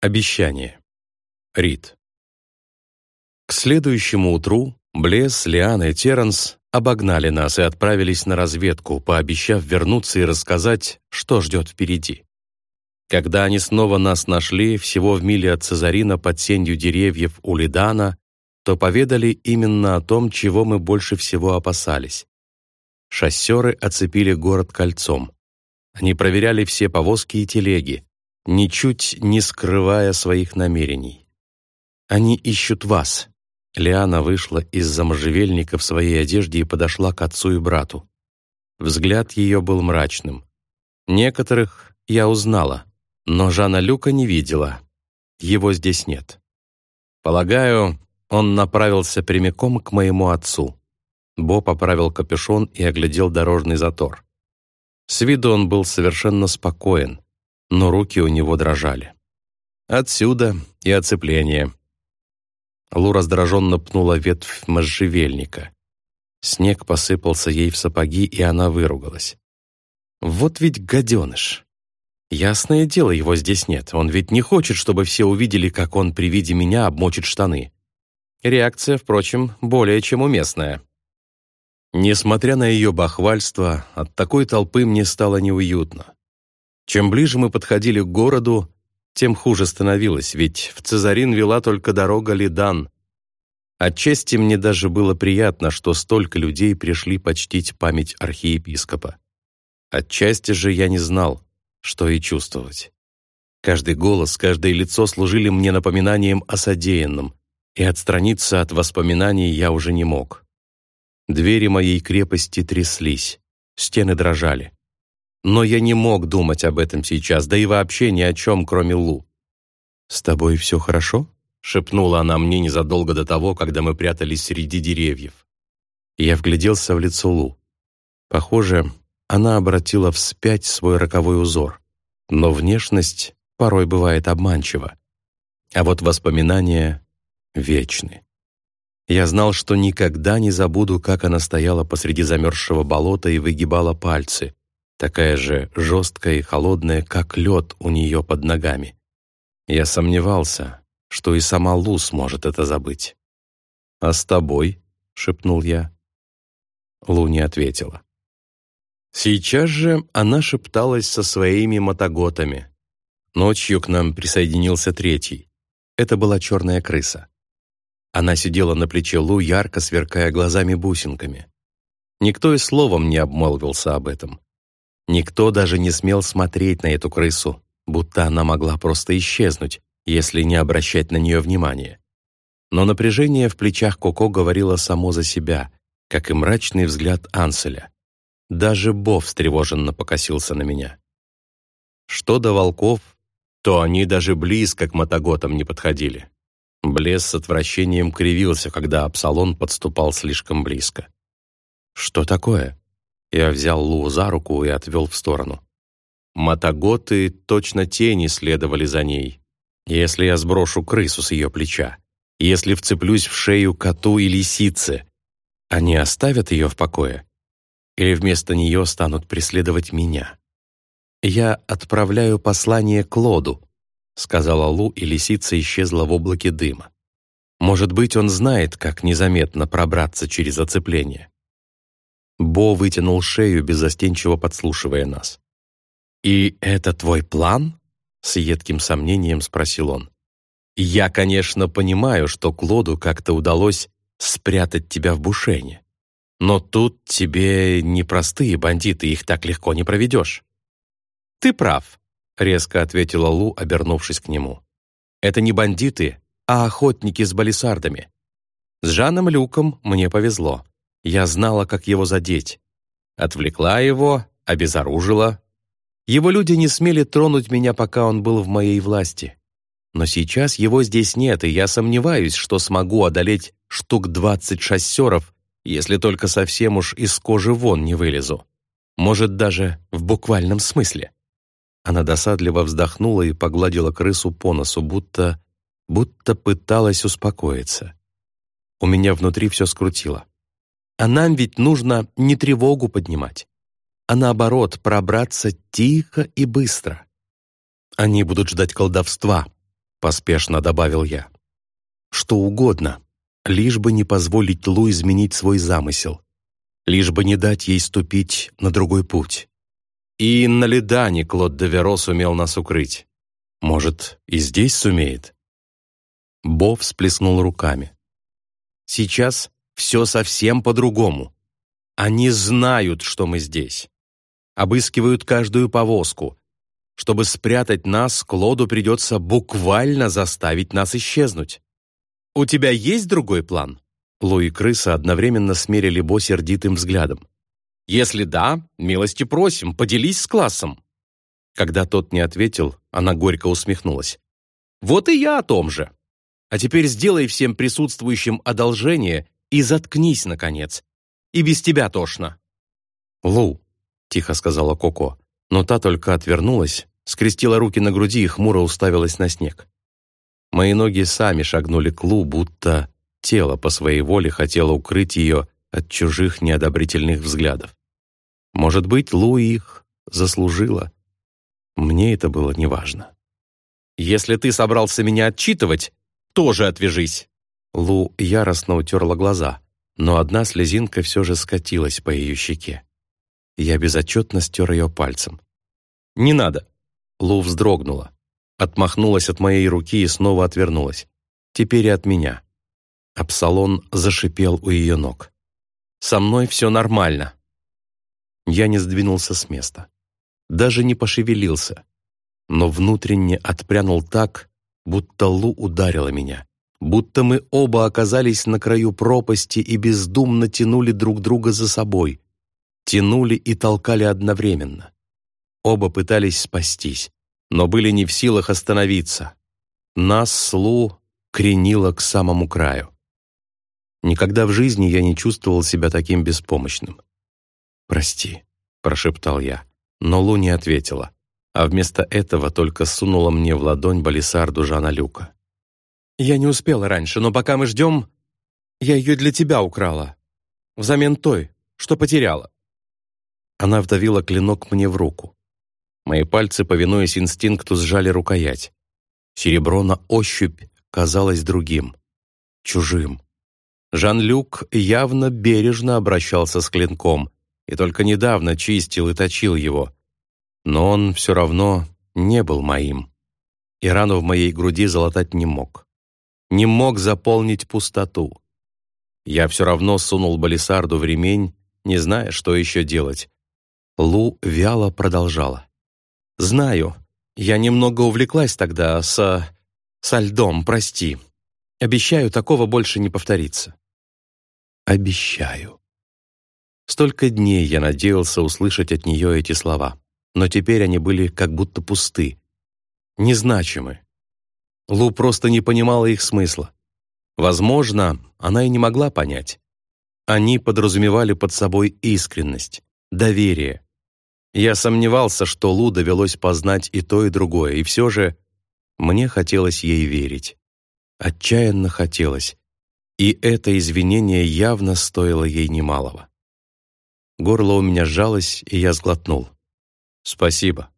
Обещание. Рид. К следующему утру Блесс, Лиана и Терренс обогнали нас и отправились на разведку, пообещав вернуться и рассказать, что ждет впереди. Когда они снова нас нашли, всего в миле от Цезарина под сенью деревьев у Лидана, то поведали именно о том, чего мы больше всего опасались. Шоссеры оцепили город кольцом. Они проверяли все повозки и телеги, ничуть не скрывая своих намерений. «Они ищут вас». Лиана вышла из-за можжевельника в своей одежде и подошла к отцу и брату. Взгляд ее был мрачным. Некоторых я узнала, но Жана Люка не видела. Его здесь нет. Полагаю, он направился прямиком к моему отцу. Бо поправил капюшон и оглядел дорожный затор. С виду он был совершенно спокоен но руки у него дрожали. Отсюда и оцепление. Лу раздраженно пнула ветвь можжевельника. Снег посыпался ей в сапоги, и она выругалась. «Вот ведь гаденыш! Ясное дело, его здесь нет. Он ведь не хочет, чтобы все увидели, как он при виде меня обмочит штаны. Реакция, впрочем, более чем уместная». Несмотря на ее бахвальство, от такой толпы мне стало неуютно. Чем ближе мы подходили к городу, тем хуже становилось, ведь в Цезарин вела только дорога Лидан. Отчасти мне даже было приятно, что столько людей пришли почтить память архиепископа. Отчасти же я не знал, что и чувствовать. Каждый голос, каждое лицо служили мне напоминанием о содеянном, и отстраниться от воспоминаний я уже не мог. Двери моей крепости тряслись, стены дрожали. Но я не мог думать об этом сейчас, да и вообще ни о чем, кроме Лу. «С тобой все хорошо?» — шепнула она мне незадолго до того, когда мы прятались среди деревьев. Я вгляделся в лицо Лу. Похоже, она обратила вспять свой роковой узор. Но внешность порой бывает обманчива. А вот воспоминания вечны. Я знал, что никогда не забуду, как она стояла посреди замерзшего болота и выгибала пальцы, такая же жесткая и холодная, как лед у нее под ногами. Я сомневался, что и сама Лу сможет это забыть. «А с тобой?» — шепнул я. Лу не ответила. Сейчас же она шепталась со своими мотоготами. Ночью к нам присоединился третий. Это была черная крыса. Она сидела на плече Лу, ярко сверкая глазами-бусинками. Никто и словом не обмолвился об этом. Никто даже не смел смотреть на эту крысу, будто она могла просто исчезнуть, если не обращать на нее внимания. Но напряжение в плечах Коко говорило само за себя, как и мрачный взгляд Анселя. Даже Бо встревоженно покосился на меня. Что до волков, то они даже близко к мотоготам не подходили. Блес с отвращением кривился, когда Апсалон подступал слишком близко. «Что такое?» Я взял Лу за руку и отвел в сторону. Мотоготы точно тени следовали за ней. Если я сброшу крысу с ее плеча, если вцеплюсь в шею коту и лисице, они оставят ее в покое? Или вместо нее станут преследовать меня? «Я отправляю послание Клоду», — сказала Лу, и лисица исчезла в облаке дыма. «Может быть, он знает, как незаметно пробраться через оцепление». Бо вытянул шею, беззастенчиво подслушивая нас. «И это твой план?» — с едким сомнением спросил он. «Я, конечно, понимаю, что Клоду как-то удалось спрятать тебя в бушене. Но тут тебе непростые бандиты, их так легко не проведешь». «Ты прав», — резко ответила Лу, обернувшись к нему. «Это не бандиты, а охотники с балисардами. С Жаном Люком мне повезло. Я знала, как его задеть. Отвлекла его, обезоружила. Его люди не смели тронуть меня, пока он был в моей власти. Но сейчас его здесь нет, и я сомневаюсь, что смогу одолеть штук двадцать шоссеров, если только совсем уж из кожи вон не вылезу. Может, даже в буквальном смысле. Она досадливо вздохнула и погладила крысу по носу, будто... будто пыталась успокоиться. У меня внутри все скрутило. А нам ведь нужно не тревогу поднимать, а наоборот пробраться тихо и быстро. Они будут ждать колдовства, — поспешно добавил я. «Что угодно, лишь бы не позволить Лу изменить свой замысел, лишь бы не дать ей ступить на другой путь. И на Ледане Клод де Веро сумел нас укрыть. Может, и здесь сумеет?» Бо всплеснул руками. «Сейчас все совсем по-другому. Они знают, что мы здесь. Обыскивают каждую повозку. Чтобы спрятать нас, Клоду придется буквально заставить нас исчезнуть. «У тебя есть другой план?» Лу и крыса одновременно смерили Бо сердитым взглядом. «Если да, милости просим, поделись с классом». Когда тот не ответил, она горько усмехнулась. «Вот и я о том же. А теперь сделай всем присутствующим одолжение и заткнись, наконец. И без тебя тошно». «Лу», — тихо сказала Коко, но та только отвернулась, скрестила руки на груди и хмуро уставилась на снег. Мои ноги сами шагнули к Лу, будто тело по своей воле хотело укрыть ее от чужих неодобрительных взглядов. Может быть, Лу их заслужила. Мне это было неважно. «Если ты собрался меня отчитывать, тоже отвяжись!» Лу яростно утерла глаза, но одна слезинка все же скатилась по ее щеке. Я безотчетно стер ее пальцем. «Не надо!» Лу вздрогнула, отмахнулась от моей руки и снова отвернулась. Теперь и от меня. Апсалон зашипел у ее ног. «Со мной все нормально!» Я не сдвинулся с места. Даже не пошевелился. Но внутренне отпрянул так, будто Лу ударила меня. Будто мы оба оказались на краю пропасти и бездумно тянули друг друга за собой. Тянули и толкали одновременно. Оба пытались спастись, но были не в силах остановиться. Нас с Лу кренило к самому краю. Никогда в жизни я не чувствовал себя таким беспомощным. «Прости», — прошептал я, но Лу не ответила, а вместо этого только сунула мне в ладонь балисарду Жана Люка. «Я не успела раньше, но пока мы ждем, я ее для тебя украла, взамен той, что потеряла». Она вдавила клинок мне в руку. Мои пальцы, повинуясь инстинкту, сжали рукоять. Серебро на ощупь казалось другим, чужим. Жан-Люк явно бережно обращался с клинком и только недавно чистил и точил его. Но он все равно не был моим. И рану в моей груди залатать не мог. Не мог заполнить пустоту. Я все равно сунул балисарду в ремень, не зная, что еще делать. Лу вяло продолжала. «Знаю. Я немного увлеклась тогда со... со льдом, прости. Обещаю, такого больше не повторится». «Обещаю». Столько дней я надеялся услышать от нее эти слова, но теперь они были как будто пусты, незначимы. Лу просто не понимала их смысла. Возможно, она и не могла понять. Они подразумевали под собой искренность, доверие, я сомневался, что Лу довелось познать и то, и другое, и все же мне хотелось ей верить. Отчаянно хотелось. И это извинение явно стоило ей немалого. Горло у меня сжалось, и я сглотнул. «Спасибо».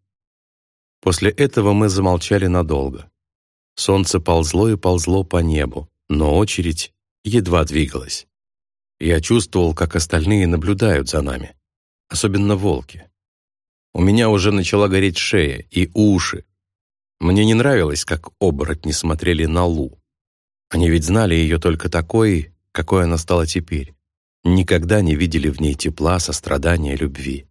После этого мы замолчали надолго. Солнце ползло и ползло по небу, но очередь едва двигалась. Я чувствовал, как остальные наблюдают за нами, особенно волки. У меня уже начала гореть шея и уши. Мне не нравилось, как оборотни смотрели на Лу. Они ведь знали ее только такой, какой она стала теперь. Никогда не видели в ней тепла, сострадания, любви.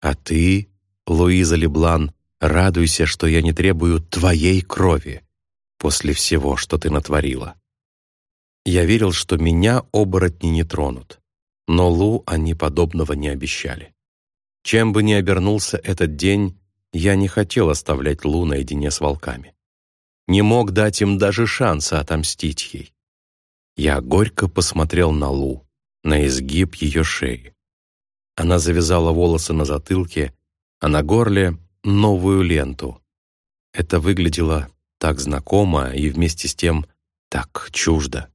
А ты, Луиза Леблан, радуйся, что я не требую твоей крови после всего, что ты натворила. Я верил, что меня оборотни не тронут, но Лу они подобного не обещали. Чем бы ни обернулся этот день, я не хотел оставлять Лу наедине с волками. Не мог дать им даже шанса отомстить ей. Я горько посмотрел на Лу, на изгиб ее шеи. Она завязала волосы на затылке, а на горле — новую ленту. Это выглядело так знакомо и вместе с тем так чуждо.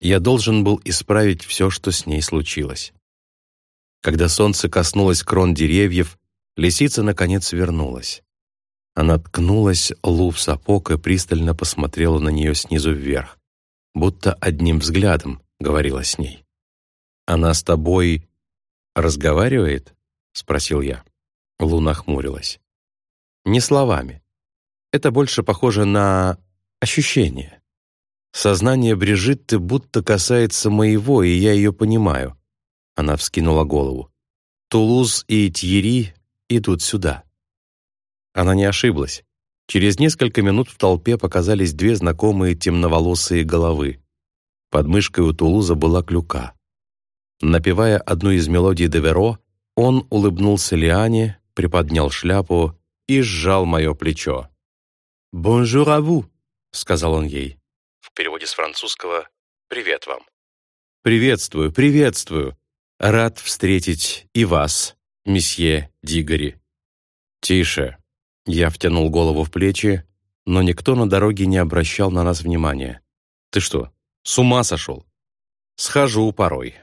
Я должен был исправить все, что с ней случилось. Когда солнце коснулось крон деревьев, лисица, наконец, вернулась. Она ткнулась Лу в сапог и пристально посмотрела на нее снизу вверх, будто одним взглядом говорила с ней. «Она с тобой разговаривает?» — спросил я. Лу нахмурилась. «Не словами. Это больше похоже на ощущение. Сознание Брижитты будто касается моего, и я ее понимаю». Она вскинула голову. «Тулуз и Тьери идут сюда». Она не ошиблась. Через несколько минут в толпе показались две знакомые темноволосые головы. Под мышкой у Тулуза была клюка. Напевая одну из мелодий Деверо, он улыбнулся Лиане, приподнял шляпу и сжал мое плечо. «Bonjour à vous», — сказал он ей. В переводе с французского «Привет вам». «Приветствую, приветствую. Рад встретить и вас, месье Дигори». «Тише», я втянул голову в плечи, но никто на дороге не обращал на нас внимания. «Ты что, с ума сошел?» «Схожу порой».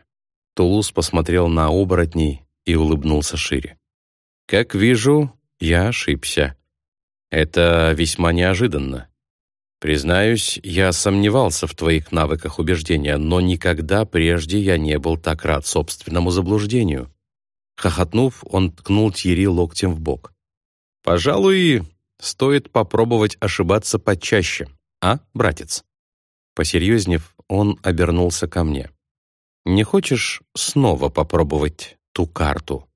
Тулус посмотрел на оборотней и улыбнулся шире. «Как вижу, я ошибся. Это весьма неожиданно. Признаюсь, я сомневался в твоих навыках убеждения, но никогда прежде я не был так рад собственному заблуждению». Хохотнув, он ткнул Тьери локтем в бок. Пожалуй, стоит попробовать ошибаться почаще, а, братец? Посерьезнев, он обернулся ко мне. «Не хочешь снова попробовать ту карту?»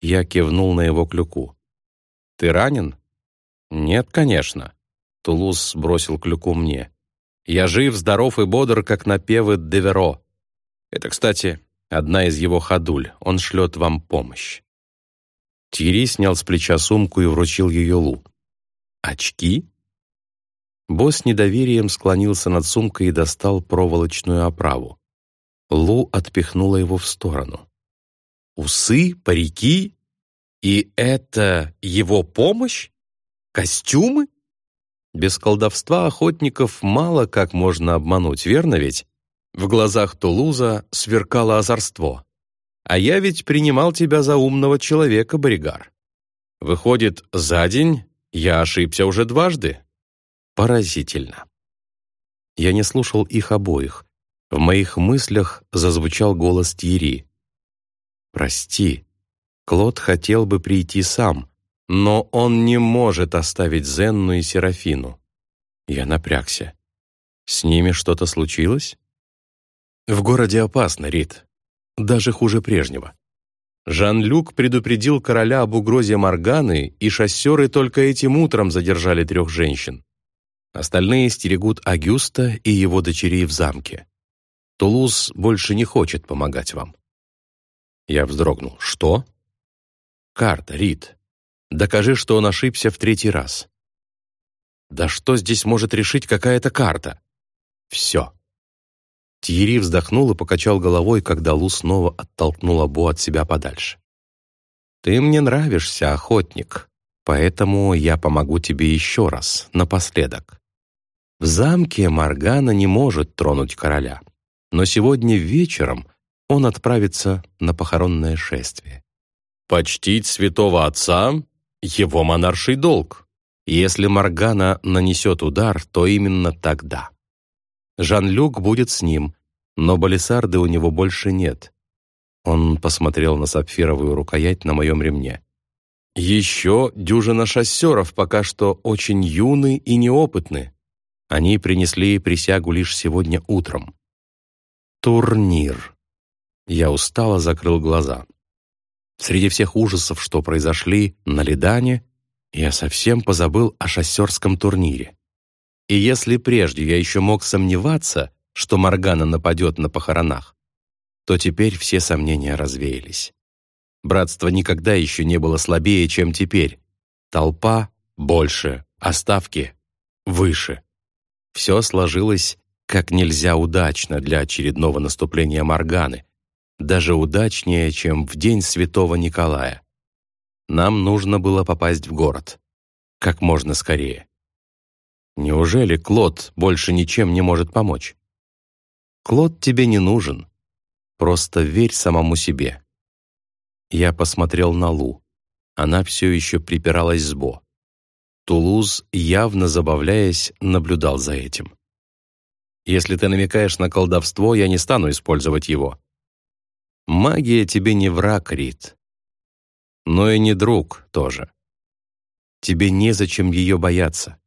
Я кивнул на его клюку. «Ты ранен?» «Нет, конечно». Тулус бросил клюку мне. «Я жив, здоров и бодр, как напевы Деверо. Это, кстати, одна из его ходуль. Он шлет вам помощь». Тьерри снял с плеча сумку и вручил ее Лу. «Очки?» Босс недоверием склонился над сумкой и достал проволочную оправу. Лу отпихнула его в сторону. «Усы? Парики? И это его помощь? Костюмы?» Без колдовства охотников мало как можно обмануть, верно ведь? В глазах Тулуза сверкало озорство. А я ведь принимал тебя за умного человека, Боригар. Выходит, за день я ошибся уже дважды. Поразительно. Я не слушал их обоих. В моих мыслях зазвучал голос Тьери. «Прости, Клод хотел бы прийти сам, но он не может оставить Зенну и Серафину». Я напрягся. «С ними что-то случилось?» «В городе опасно, Рит даже хуже прежнего. Жан-Люк предупредил короля об угрозе Морганы, и шоссеры только этим утром задержали трех женщин. Остальные стерегут Агюста и его дочерей в замке. Тулуз больше не хочет помогать вам. Я вздрогнул. Что? Карта, Рид. Докажи, что он ошибся в третий раз. Да что здесь может решить какая-то карта? Все. Тьерри вздохнул и покачал головой, когда Лу снова оттолкнула Бо от себя подальше. «Ты мне нравишься, охотник, поэтому я помогу тебе еще раз, напоследок. В замке Маргана не может тронуть короля, но сегодня вечером он отправится на похоронное шествие. Почтить святого отца — его монарший долг. Если Маргана нанесет удар, то именно тогда. Жан-Люк будет с ним, но балисарды у него больше нет. Он посмотрел на сапфировую рукоять на моем ремне. Еще дюжина шоссеров пока что очень юны и неопытны. Они принесли присягу лишь сегодня утром. Турнир. Я устало закрыл глаза. Среди всех ужасов, что произошли на Ледане, я совсем позабыл о шоссерском турнире. И если прежде я еще мог сомневаться, что Моргана нападет на похоронах, то теперь все сомнения развеялись. Братство никогда еще не было слабее, чем теперь. Толпа больше, оставки выше. Все сложилось как нельзя удачно для очередного наступления Морганы, даже удачнее, чем в день Святого Николая. Нам нужно было попасть в город. Как можно скорее. Неужели Клод больше ничем не может помочь? Клод тебе не нужен. Просто верь самому себе». Я посмотрел на Лу. Она все еще припиралась с Бо. Тулуз, явно забавляясь, наблюдал за этим. «Если ты намекаешь на колдовство, я не стану использовать его. Магия тебе не враг, Рит. Но и не друг тоже. Тебе незачем ее бояться.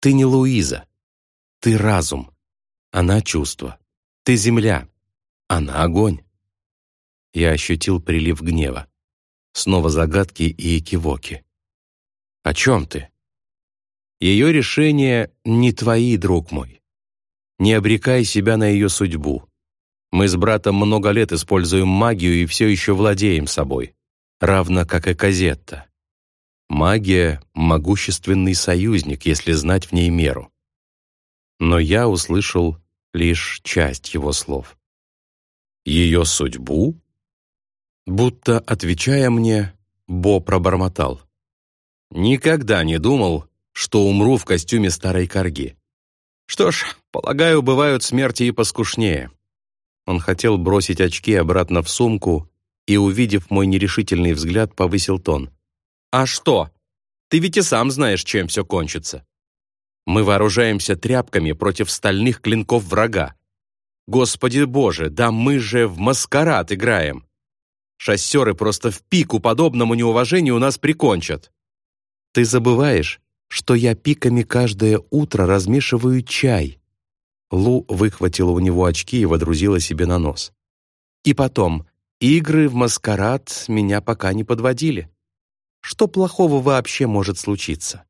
Ты не Луиза. Ты разум. Она чувство. Ты земля. Она огонь. Я ощутил прилив гнева. Снова загадки и кивоки. «О чем ты?» «Ее решения не твои, друг мой. Не обрекай себя на ее судьбу. Мы с братом много лет используем магию и все еще владеем собой, равно как и Казетта. Магия — могущественный союзник, если знать в ней меру. Но я услышал лишь часть его слов. Ее судьбу? Будто, отвечая мне, Бо пробормотал. Никогда не думал, что умру в костюме старой корги. Что ж, полагаю, бывают смерти и поскушнее. Он хотел бросить очки обратно в сумку и, увидев мой нерешительный взгляд, повысил тон. «А что? Ты ведь и сам знаешь, чем все кончится. Мы вооружаемся тряпками против стальных клинков врага. Господи Боже, да мы же в маскарад играем. Шоссеры просто в пику подобному неуважению нас прикончат. Ты забываешь, что я пиками каждое утро размешиваю чай. Лу выхватила у него очки и водрузила себе на нос. И потом, игры в маскарад меня пока не подводили. Что плохого вообще может случиться?